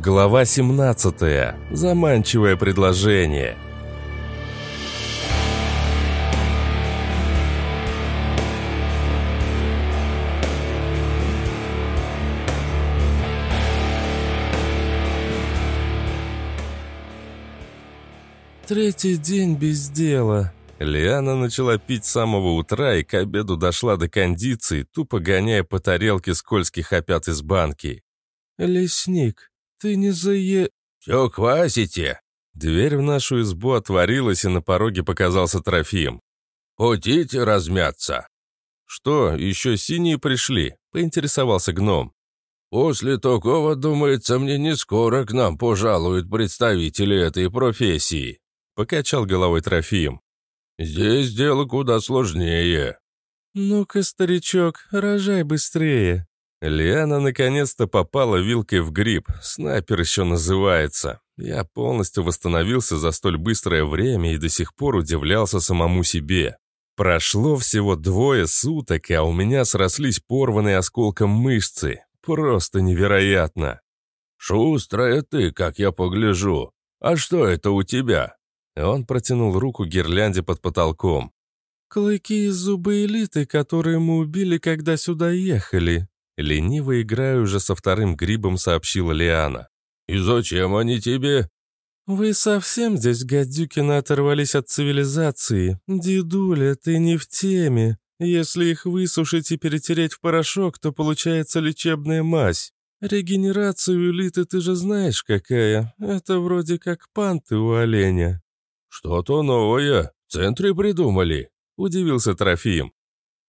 Глава 17. Заманчивое предложение. Третий день без дела. Лиана начала пить с самого утра и к обеду дошла до кондиции, тупо гоняя по тарелке скользких опят из банки. «Лесник, ты не зае...» «Все квасите!» Дверь в нашу избу отворилась, и на пороге показался Трофим. «Хотите размяться?» «Что, еще синие пришли?» — поинтересовался гном. «После такого, думается, мне не скоро к нам пожалуют представители этой профессии», — покачал головой Трофим. «Здесь дело куда сложнее». «Ну-ка, старичок, рожай быстрее», Лиана наконец-то попала вилкой в гриб, снайпер еще называется. Я полностью восстановился за столь быстрое время и до сих пор удивлялся самому себе. Прошло всего двое суток, а у меня срослись порванные осколком мышцы. Просто невероятно. «Шустрая ты, как я погляжу. А что это у тебя?» Он протянул руку гирлянде под потолком. «Клыки и зубы элиты, которые мы убили, когда сюда ехали», Лениво играя уже со вторым грибом, сообщила Лиана. «И зачем они тебе?» «Вы совсем здесь, гадюкины, оторвались от цивилизации. Дедуля, ты не в теме. Если их высушить и перетереть в порошок, то получается лечебная мазь. Регенерацию элиты ты же знаешь какая. Это вроде как панты у оленя». «Что-то новое. В центре придумали», — удивился Трофим.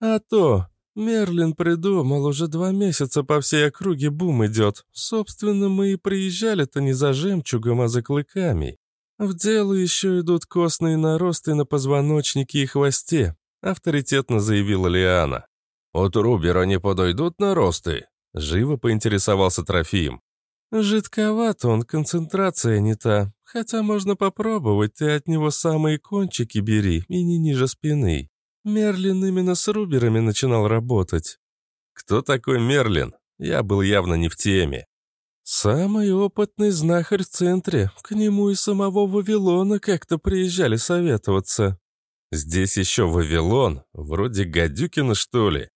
«А то. Мерлин придумал, уже два месяца по всей округе бум идет. Собственно, мы и приезжали-то не за жемчугом, а за клыками. В дело еще идут костные наросты на позвоночнике и хвосте», — авторитетно заявила Лиана. «От Рубера не подойдут наросты?» — живо поинтересовался Трофим. «Жидковат он, концентрация не та. Хотя можно попробовать, ты от него самые кончики бери и не ниже спины. Мерлин именно с Руберами начинал работать. Кто такой Мерлин? Я был явно не в теме. Самый опытный знахарь в центре. К нему и самого Вавилона как-то приезжали советоваться. Здесь еще Вавилон, вроде Гадюкина, что ли?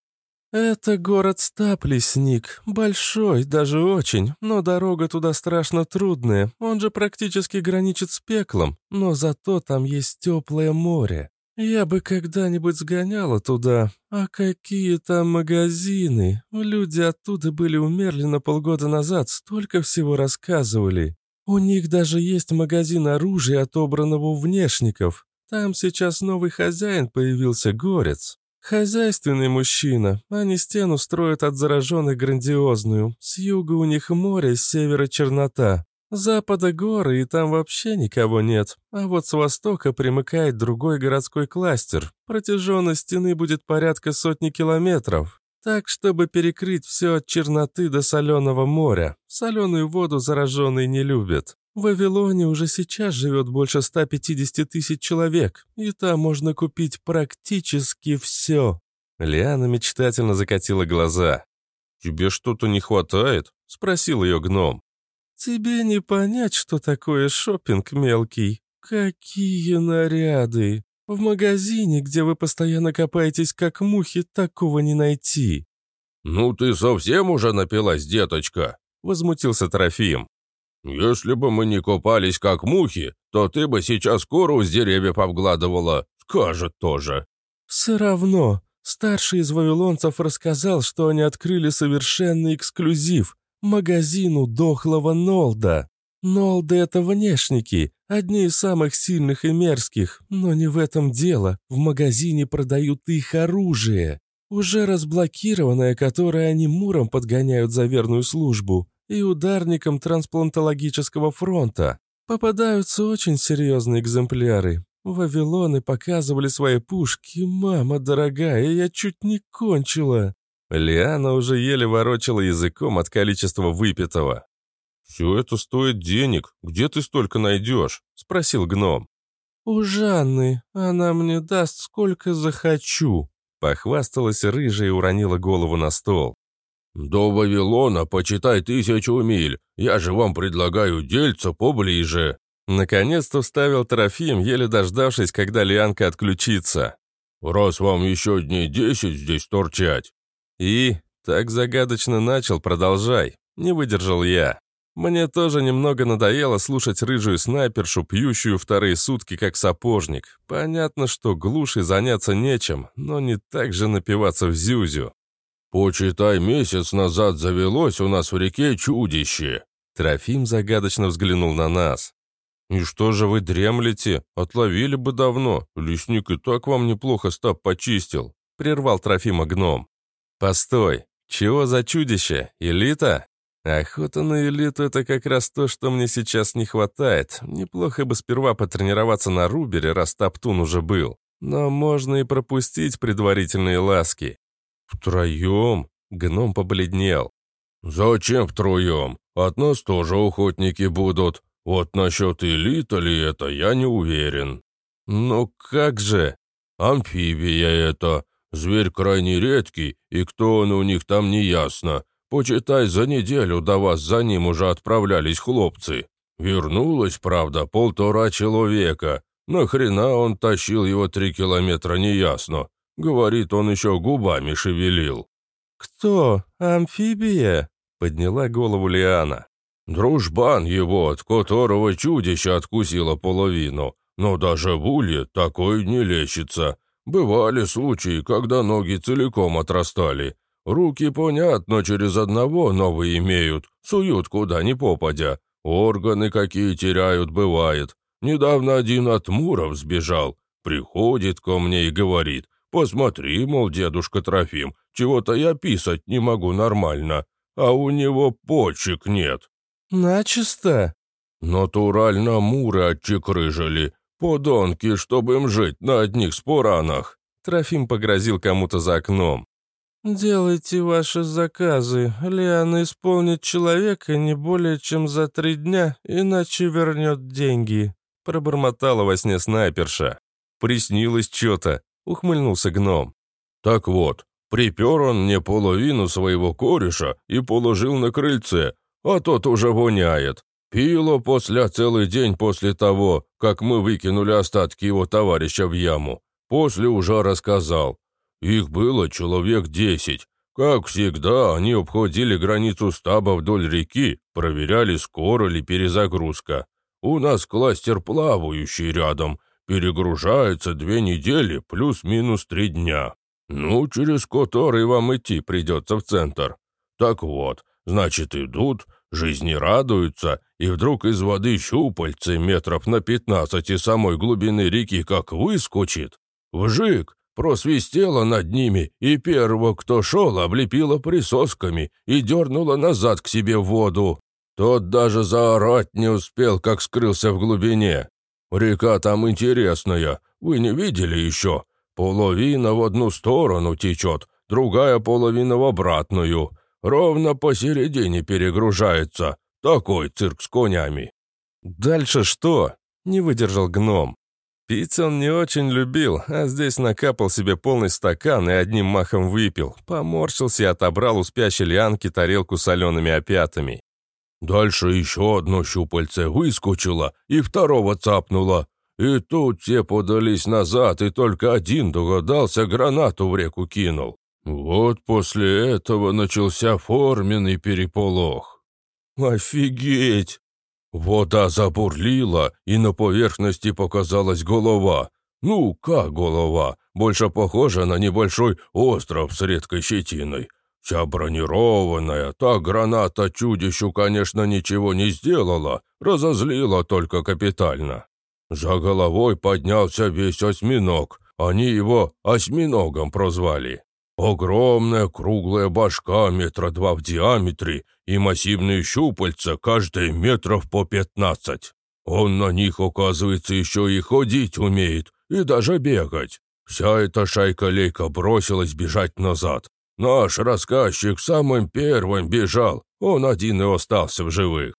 Это город Стап, лесник. Большой, даже очень, но дорога туда страшно трудная. Он же практически граничит с пеклом, но зато там есть теплое море. «Я бы когда-нибудь сгоняла туда. А какие там магазины? Люди оттуда были умерли на полгода назад, столько всего рассказывали. У них даже есть магазин оружия, отобранного у внешников. Там сейчас новый хозяин появился, горец. Хозяйственный мужчина. Они стену строят от зараженных грандиозную. С юга у них море, с севера чернота запада горы, и там вообще никого нет. А вот с востока примыкает другой городской кластер. Протяженность стены будет порядка сотни километров. Так, чтобы перекрыть все от черноты до соленого моря. Соленую воду зараженные не любят. В Вавилоне уже сейчас живет больше 150 тысяч человек, и там можно купить практически все. Лиана мечтательно закатила глаза. «Тебе что-то не хватает?» — спросил ее гном. «Тебе не понять, что такое шопинг мелкий. Какие наряды! В магазине, где вы постоянно копаетесь как мухи, такого не найти». «Ну ты совсем уже напилась, деточка?» — возмутился Трофим. «Если бы мы не копались как мухи, то ты бы сейчас кору с деревьев обгладывала. Скажет тоже». «Все равно. Старший из вавилонцев рассказал, что они открыли совершенный эксклюзив. Магазину дохлого Нолда. Нолды — это внешники, одни из самых сильных и мерзких, но не в этом дело. В магазине продают их оружие. Уже разблокированное, которое они муром подгоняют за верную службу, и ударникам трансплантологического фронта. Попадаются очень серьезные экземпляры. Вавилоны показывали свои пушки, мама дорогая, я чуть не кончила. Лиана уже еле ворочала языком от количества выпитого. «Все это стоит денег. Где ты столько найдешь?» — спросил гном. «У Жанны. Она мне даст сколько захочу», — похвасталась рыжая и уронила голову на стол. «До Вавилона почитай тысячу миль, я же вам предлагаю дельца поближе». Наконец-то вставил Трофим, еле дождавшись, когда Лианка отключится. «Раз вам еще дней десять здесь торчать». И так загадочно начал, продолжай. Не выдержал я. Мне тоже немного надоело слушать рыжую снайпершу, пьющую вторые сутки как сапожник. Понятно, что глуши заняться нечем, но не так же напиваться в зюзю. «Почитай, месяц назад завелось у нас в реке чудище!» Трофим загадочно взглянул на нас. «И что же вы дремлете? Отловили бы давно. Лесник и так вам неплохо стаб почистил», — прервал Трофима гном. «Постой, чего за чудище? Элита?» Охота на элиту — это как раз то, что мне сейчас не хватает. Неплохо бы сперва потренироваться на Рубере, раз Топтун уже был. Но можно и пропустить предварительные ласки. «Втроем?» — гном побледнел. «Зачем втроем? От нас тоже охотники будут. Вот насчет элита ли это, я не уверен». «Ну как же?» «Амфибия это. Зверь крайне редкий, и кто он у них там не ясно. Почитай, за неделю до вас за ним уже отправлялись хлопцы. Вернулось, правда, полтора человека. Нахрена он тащил его три километра, неясно. Говорит, он еще губами шевелил. «Кто? Амфибия?» — подняла голову Лиана. «Дружбан его, от которого чудище откусило половину. Но даже в улье такой не лечится. Бывали случаи, когда ноги целиком отрастали. Руки, понятно, через одного новые имеют, суют куда ни попадя. Органы какие теряют, бывает. Недавно один от Муров сбежал. Приходит ко мне и говорит, посмотри, мол, дедушка Трофим, чего-то я писать не могу нормально, а у него почек нет. Начисто? Натурально Муры отчекрыжили. Подонки, чтобы им жить на одних споранах. Трофим погрозил кому-то за окном. «Делайте ваши заказы. Лиана исполнит человека не более чем за три дня, иначе вернет деньги», — пробормотала во сне снайперша. «Приснилось что-то», — ухмыльнулся гном. «Так вот, припер он мне половину своего кореша и положил на крыльце, а тот уже воняет. Пило после целый день после того, как мы выкинули остатки его товарища в яму. После уже рассказал. Их было человек десять. Как всегда, они обходили границу стаба вдоль реки, проверяли, скоро ли перезагрузка. У нас кластер плавающий рядом, перегружается две недели плюс-минус три дня. Ну, через который вам идти придется в центр. Так вот, значит, идут, жизни радуются, и вдруг из воды щупальцы метров на пятнадцати самой глубины реки как выскочит. Вжик, просвистела над ними, и первого, кто шел, облепила присосками и дернула назад к себе в воду. Тот даже заорать не успел, как скрылся в глубине. Река там интересная, вы не видели еще? Половина в одну сторону течет, другая половина в обратную. Ровно посередине перегружается. Такой цирк с конями. «Дальше что?» — не выдержал гном. Пить он не очень любил, а здесь накапал себе полный стакан и одним махом выпил. Поморщился и отобрал у спящей лианки тарелку с солеными опятами. Дальше еще одно щупальце выскочило и второго цапнуло. И тут все подались назад, и только один догадался, гранату в реку кинул. Вот после этого начался форменный переполох. «Офигеть!» Вода забурлила, и на поверхности показалась голова. Ну, как голова? Больше похожа на небольшой остров с редкой щетиной. Вся бронированная, та граната чудищу, конечно, ничего не сделала, разозлила только капитально. За головой поднялся весь осьминог, они его осьминогом прозвали. Огромная круглая башка метра два в диаметре и массивные щупальца, каждые метров по пятнадцать. Он на них, оказывается, еще и ходить умеет, и даже бегать. Вся эта шайка-лейка бросилась бежать назад. Наш рассказчик самым первым бежал, он один и остался в живых.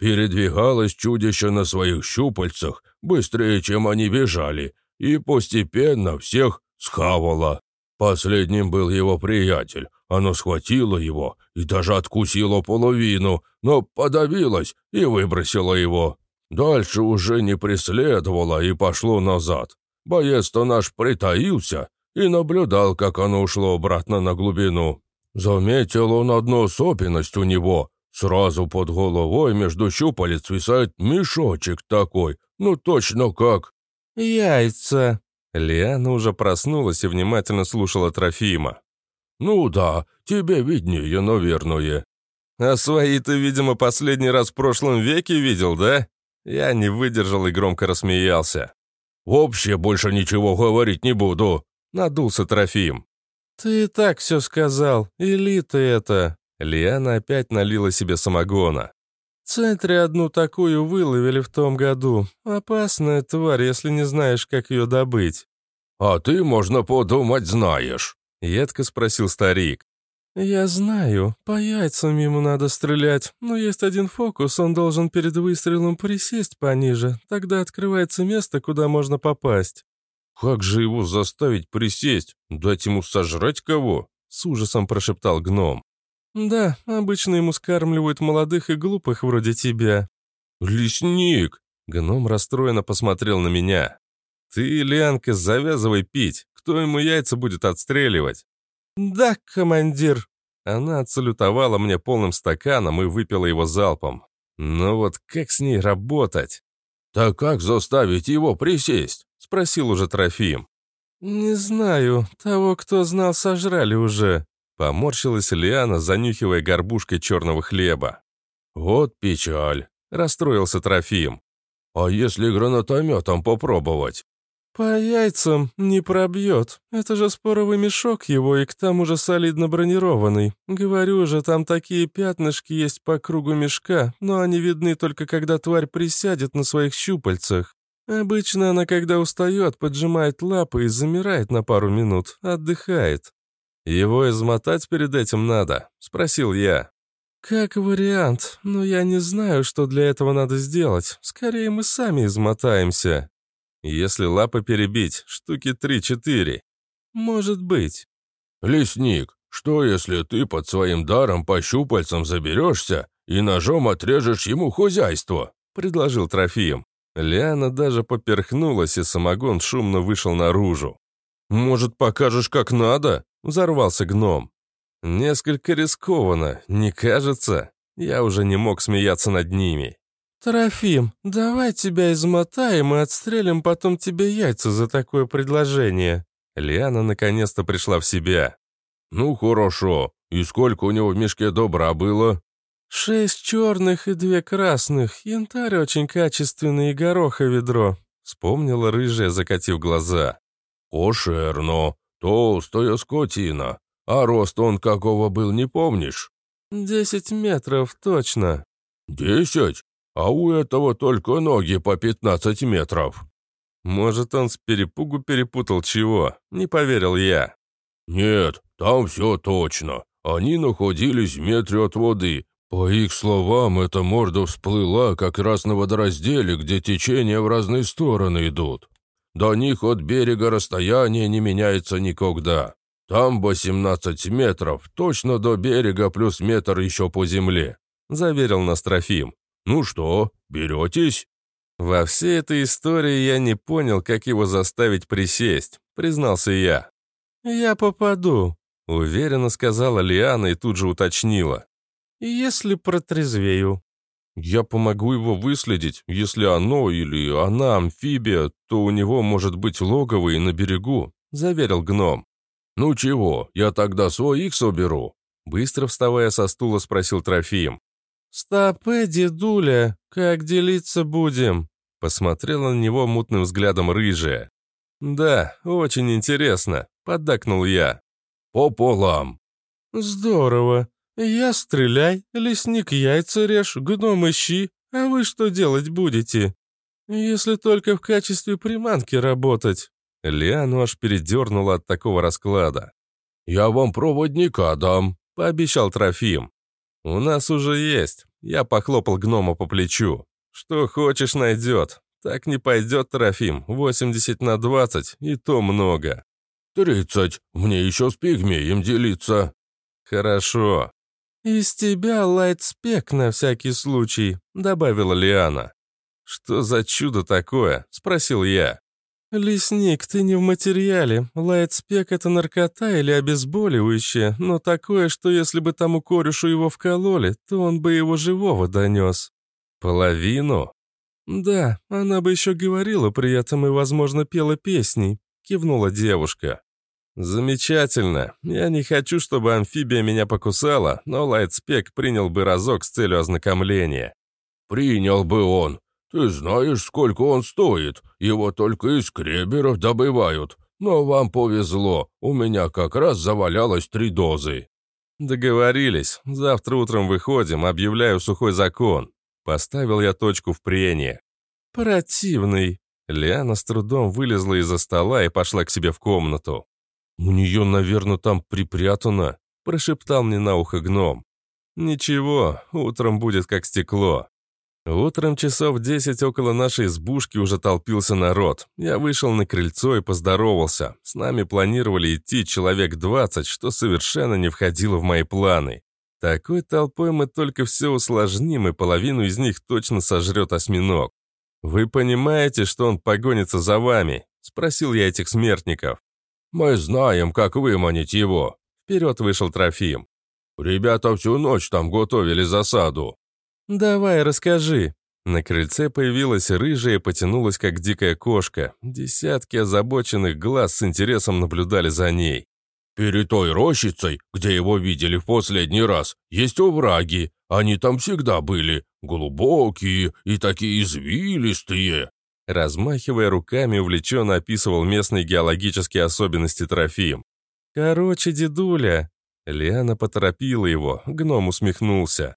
Передвигалось чудище на своих щупальцах быстрее, чем они бежали, и постепенно всех схавало. Последним был его приятель. Оно схватило его и даже откусило половину, но подавилось и выбросило его. Дальше уже не преследовало и пошло назад. Боец-то наш притаился и наблюдал, как оно ушло обратно на глубину. Заметил он одну особенность у него. Сразу под головой между щупалец висает мешочек такой, ну точно как... «Яйца!» Лиана уже проснулась и внимательно слушала Трофима. «Ну да, тебе виднее, наверное». «А свои ты, видимо, последний раз в прошлом веке видел, да?» Я не выдержал и громко рассмеялся. «Вообще больше ничего говорить не буду», — надулся Трофим. «Ты и так все сказал, элита это». Лиана опять налила себе самогона. Центре одну такую выловили в том году. Опасная тварь, если не знаешь, как ее добыть». «А ты, можно подумать, знаешь», — едко спросил старик. «Я знаю, по яйцам ему надо стрелять, но есть один фокус, он должен перед выстрелом присесть пониже, тогда открывается место, куда можно попасть». «Как же его заставить присесть? Дать ему сожрать кого?» — с ужасом прошептал гном. «Да, обычно ему скармливают молодых и глупых вроде тебя». «Лесник!» — гном расстроенно посмотрел на меня. «Ты, Лянка, завязывай пить. Кто ему яйца будет отстреливать?» «Да, командир!» Она отсалютовала мне полным стаканом и выпила его залпом. «Ну вот как с ней работать?» «Так как заставить его присесть?» — спросил уже Трофим. «Не знаю. Того, кто знал, сожрали уже». Поморщилась Лиана, занюхивая горбушкой черного хлеба. «Вот печаль», — расстроился Трофим. «А если гранатометом попробовать?» «По яйцам не пробьет. Это же споровый мешок его и к тому же солидно бронированный. Говорю же, там такие пятнышки есть по кругу мешка, но они видны только когда тварь присядет на своих щупальцах. Обычно она, когда устает, поджимает лапы и замирает на пару минут, отдыхает. Его измотать перед этим надо?» — спросил я. «Как вариант, но я не знаю, что для этого надо сделать. Скорее мы сами измотаемся». Если лапы перебить, штуки три-четыре. Может быть. Лесник, что если ты под своим даром по щупальцам заберешься и ножом отрежешь ему хозяйство? Предложил Трофим. Лиана даже поперхнулась, и самогон шумно вышел наружу. «Может, покажешь, как надо?» — взорвался гном. «Несколько рискованно, не кажется?» Я уже не мог смеяться над ними. «Трофим, давай тебя измотаем и отстрелим потом тебе яйца за такое предложение». Лиана наконец-то пришла в себя. «Ну, хорошо. И сколько у него в мешке добра было?» «Шесть черных и две красных. Янтарь очень качественный и гороха ведро», — вспомнила рыжая, закатив глаза. «Кошерно. Толстая скотина. А рост он какого был, не помнишь?» «Десять метров, точно». «Десять? а у этого только ноги по 15 метров». «Может, он с перепугу перепутал чего?» Не поверил я. «Нет, там все точно. Они находились в метре от воды. По их словам, эта морда всплыла как раз на водоразделе, где течения в разные стороны идут. До них от берега расстояние не меняется никогда. Там 18 метров, точно до берега плюс метр еще по земле», — заверил нас Трофим. «Ну что, беретесь?» Во всей этой истории я не понял, как его заставить присесть, признался я. «Я попаду», — уверенно сказала Лиана и тут же уточнила. «Если протрезвею». «Я помогу его выследить. Если оно или она амфибия, то у него может быть логово и на берегу», — заверил гном. «Ну чего, я тогда своих соберу?» Быстро вставая со стула, спросил Трофим. «Стопэ, дедуля, как делиться будем?» Посмотрела на него мутным взглядом рыжая. «Да, очень интересно», — поддакнул я. «Пополам». «Здорово. Я стреляй, лесник яйца режь, гном ищи, а вы что делать будете? Если только в качестве приманки работать». Лиану аж передернула от такого расклада. «Я вам проводника дам», — пообещал Трофим. «У нас уже есть». Я похлопал гнома по плечу. «Что хочешь, найдет. Так не пойдет, Трофим. 80 на 20, и то много». «Тридцать. Мне еще с пигмеем делиться». «Хорошо». «Из тебя лайтспек на всякий случай», — добавила Лиана. «Что за чудо такое?» — спросил я. «Лесник, ты не в материале. Лайтспек — это наркота или обезболивающее, но такое, что если бы тому корешу его вкололи, то он бы его живого донес». «Половину?» «Да, она бы еще говорила при этом и, возможно, пела песни», — кивнула девушка. «Замечательно. Я не хочу, чтобы амфибия меня покусала, но Лайтспек принял бы разок с целью ознакомления». «Принял бы он. «Ты знаешь, сколько он стоит? Его только из креберов добывают. Но вам повезло, у меня как раз завалялось три дозы». «Договорились. Завтра утром выходим, объявляю сухой закон». Поставил я точку в прении. «Противный». Лиана с трудом вылезла из-за стола и пошла к себе в комнату. «У нее, наверное, там припрятано», – прошептал мне на ухо гном. «Ничего, утром будет как стекло». Утром часов десять около нашей избушки уже толпился народ. Я вышел на крыльцо и поздоровался. С нами планировали идти человек двадцать, что совершенно не входило в мои планы. Такой толпой мы только все усложним, и половину из них точно сожрет осьминог. «Вы понимаете, что он погонится за вами?» – спросил я этих смертников. «Мы знаем, как выманить его», – вперед вышел Трофим. «Ребята всю ночь там готовили засаду». «Давай, расскажи». На крыльце появилась рыжая и потянулась, как дикая кошка. Десятки озабоченных глаз с интересом наблюдали за ней. «Перед той рощицей, где его видели в последний раз, есть овраги. Они там всегда были. Глубокие и такие извилистые». Размахивая руками, увлеченно описывал местные геологические особенности Трофим. «Короче, дедуля...» Лиана поторопила его, гном усмехнулся.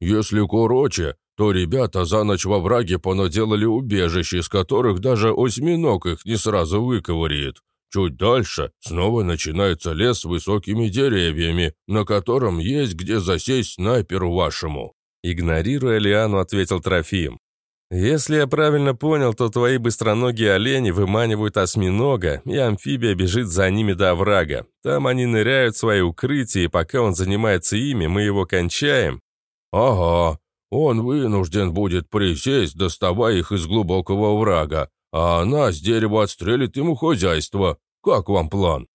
Если короче, то ребята за ночь во враге понаделали убежище, из которых даже осьминог их не сразу выковыряет. Чуть дальше снова начинается лес с высокими деревьями, на котором есть где засесть снайперу вашему». Игнорируя Лиану, ответил Трофим. «Если я правильно понял, то твои быстроногие олени выманивают осьминога, и амфибия бежит за ними до оврага. Там они ныряют в свои укрытия, и пока он занимается ими, мы его кончаем, «Ага, он вынужден будет присесть, доставая их из глубокого врага, а она с дерева отстрелит ему хозяйство. Как вам план?»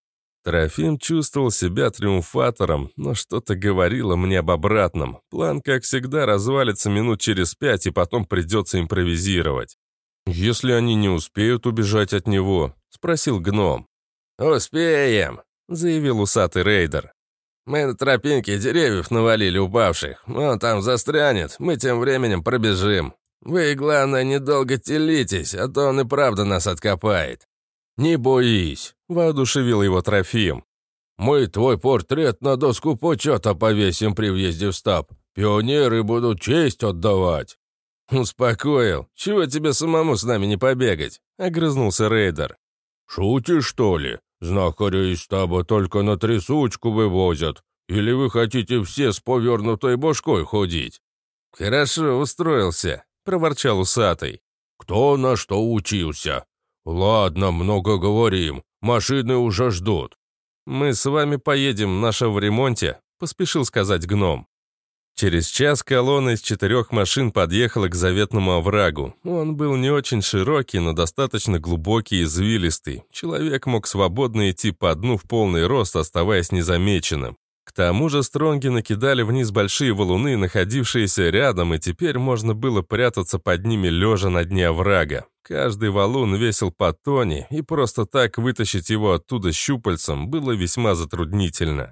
Трофим чувствовал себя триумфатором, но что-то говорило мне об обратном. План, как всегда, развалится минут через пять, и потом придется импровизировать. «Если они не успеют убежать от него?» — спросил гном. «Успеем», — заявил усатый рейдер. Мы на тропинке деревьев навалили упавших. Он там застрянет, мы тем временем пробежим. Вы, главное, недолго телитесь, а то он и правда нас откопает». «Не боись», — воодушевил его Трофим. «Мы твой портрет на доску почета повесим при въезде в стаб. Пионеры будут честь отдавать». «Успокоил. Чего тебе самому с нами не побегать?» — огрызнулся рейдер. «Шутишь, что ли? Знахаря из стаба только на трясучку вывозят. Или вы хотите все с повернутой башкой ходить?» «Хорошо устроился», — проворчал усатый. «Кто на что учился? Ладно, много говорим. Машины уже ждут». «Мы с вами поедем, наша в ремонте», — поспешил сказать гном. Через час колонна из четырех машин подъехала к заветному оврагу. Он был не очень широкий, но достаточно глубокий и извилистый. Человек мог свободно идти по дну в полный рост, оставаясь незамеченным. К тому же стронги накидали вниз большие валуны, находившиеся рядом, и теперь можно было прятаться под ними лежа на дне оврага. Каждый валун весил по тоне, и просто так вытащить его оттуда щупальцем было весьма затруднительно.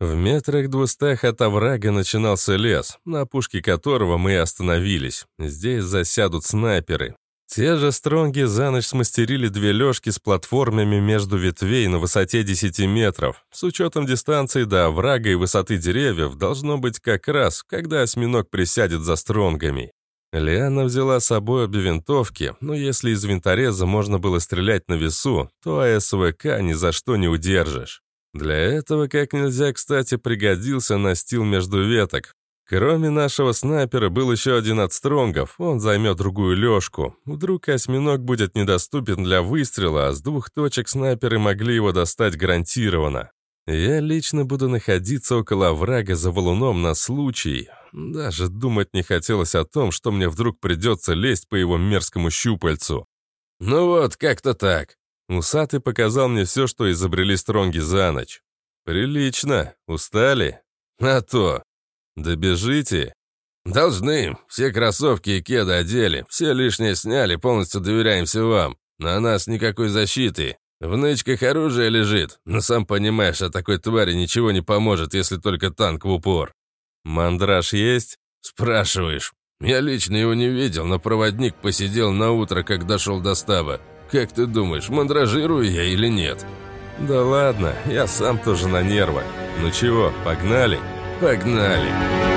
В метрах двустах от оврага начинался лес, на опушке которого мы остановились. Здесь засядут снайперы. Те же стронги за ночь смастерили две лёжки с платформами между ветвей на высоте 10 метров. С учетом дистанции до оврага и высоты деревьев должно быть как раз, когда осьминог присядет за стронгами. Лиана взяла с собой обе винтовки, но если из винтореза можно было стрелять на весу, то АСВК ни за что не удержишь. Для этого как нельзя кстати пригодился настил между веток. Кроме нашего снайпера был еще один от стронгов, он займет другую лёжку. Вдруг осьминог будет недоступен для выстрела, а с двух точек снайперы могли его достать гарантированно. Я лично буду находиться около врага за валуном на случай. Даже думать не хотелось о том, что мне вдруг придется лезть по его мерзкому щупальцу. «Ну вот, как-то так». Усатый показал мне все, что изобрели стронги за ночь. «Прилично. Устали?» «А то». «Добежите?» «Должны. Все кроссовки и кеды одели, все лишнее сняли, полностью доверяемся вам. На нас никакой защиты. В нычках оружие лежит, но сам понимаешь, о такой твари ничего не поможет, если только танк в упор». «Мандраж есть?» «Спрашиваешь. Я лично его не видел, но проводник посидел на утро, как дошел до стаба. Как ты думаешь, мандражирую я или нет?» «Да ладно, я сам тоже на нервах. Ну чего, погнали?» «Погнали!»